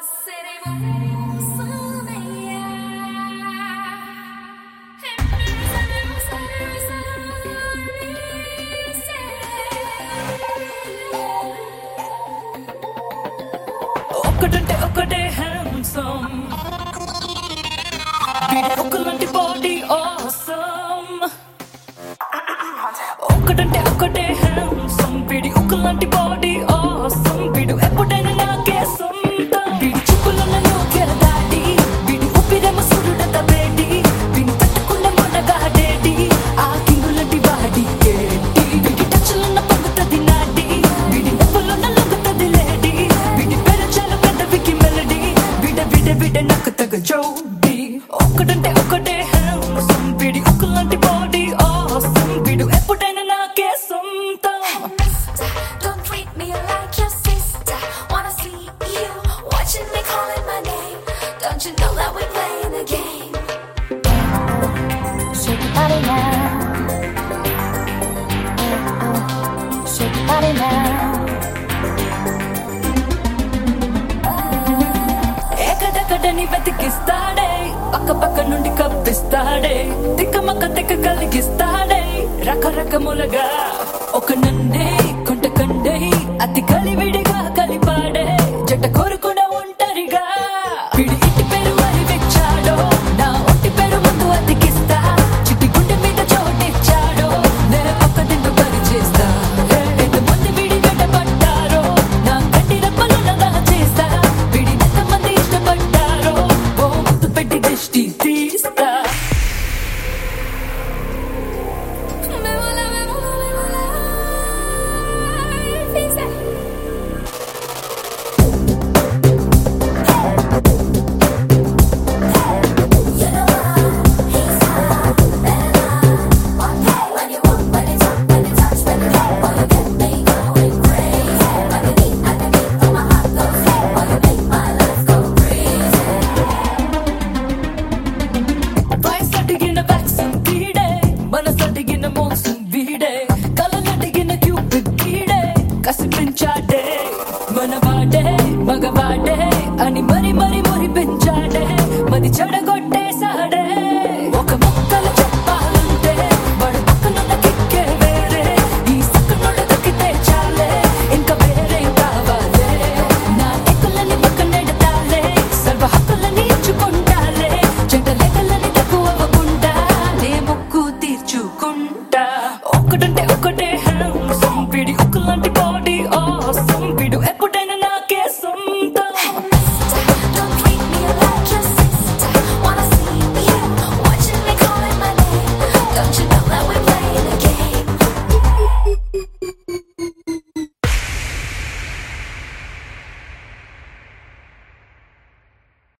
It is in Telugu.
seremos ఒక్కటంటే ఒకటే హ్యాండ్సమ్ వీడి ఒకలాంటి బాడీ ఆసమ్ ఒక్కటంటే ఒకటే హ్యాండ్సమ్ వీడి ఒకలాంటి బాడీ విడ నాకు తగ జోడి. ఒక్కటంటే ఒకటే సంపిడి ని వెతికిస్తాడే. పక్క పక్క నుండి కప్పిస్తాడే. తిక్కమక్క తిక్క కలిగిస్తాడే. రకరకములుగా ఒక నన్నే కొంట కండే అతి కలివిడిగా కలిపాడే. జట కోరుకుని மோசும் வீடே. மனசட்டுகின மோசும் வீடே. கலநட்டுகின கியூபிட் கீடே கசிப்பின் சாட்டே.